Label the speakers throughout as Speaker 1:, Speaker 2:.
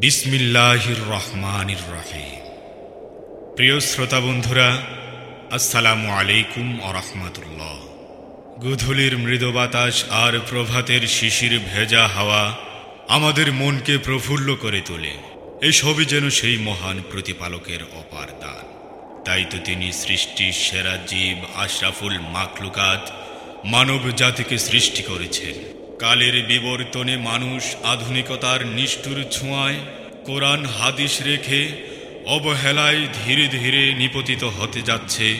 Speaker 1: বিসমিল্লাহির রহমানির রহিম। প্রিয় শ্রোতা বন্ধুরা, আসসালামু আলাইকুম আরহামতুল্লাহ গুধুলির মৃদু বাতাস আর প্রভাতের শিশির ভেজা হাওয়া আমাদের মনকে প্রফুল্ল করে তোলে। এই সবই যেন সেই মহান প্রতিপালকের অপার দান। তাই তো তিনি সৃষ্টির সেরা জীব আশরাফুল মাকলুকাত মানব জাতিকে সৃষ্টি করেছেন। কালের বিবর্তনে মানুষ আধুনিকতার নিষ্ঠুর ছোঁয়ায় কোরআন হাদিস রেখে অবহেলায় ধীরে ধীরে নিপতিত হতে যাচ্ছে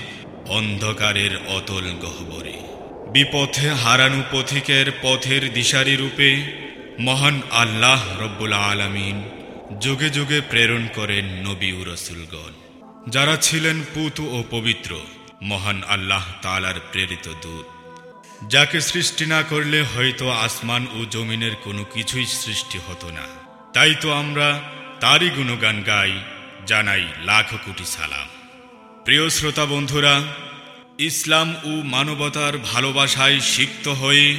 Speaker 1: অন্ধকারের অতল গহ্বরে। বিপথে হারানো পথিকের পথের দিশারি রূপে মহান আল্লাহ রব্বুল আলামিন যুগে যুগে প্রেরণ করেন নবী রসুলগণ। যারা ছিলেন পুত ও পবিত্র, মহান আল্লাহ তালার প্রেরিত দূত। যাকে সৃষ্টি না করলে হয়তো আসমান ও জমিনের কোনো কিছুই সৃষ্টি হতো না। তাই তো আমরা তারই গুণগান গাই, জানাই লাখ কোটি সালাম। প্রিয় শ্রোতা বন্ধুরা, ইসলাম ও মানবতার ভালোবাসায় সিক্ত হয়ে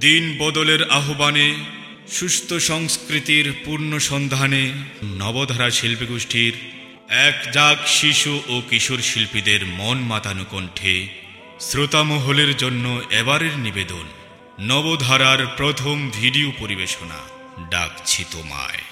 Speaker 1: দিন বদলের আহ্বানে, সুস্থ সংস্কৃতির পূর্ণ সন্ধানে নবধারা শিল্পী গোষ্ঠীর এক যাক শিশু ও কিশোর শিল্পীদের মন মাতানো কণ্ঠে শ্রোতামহলের জন্য এবারের নিবেদন নবধারার প্রথম ভিডিও পরিবেশনা ডাকছি তোমায়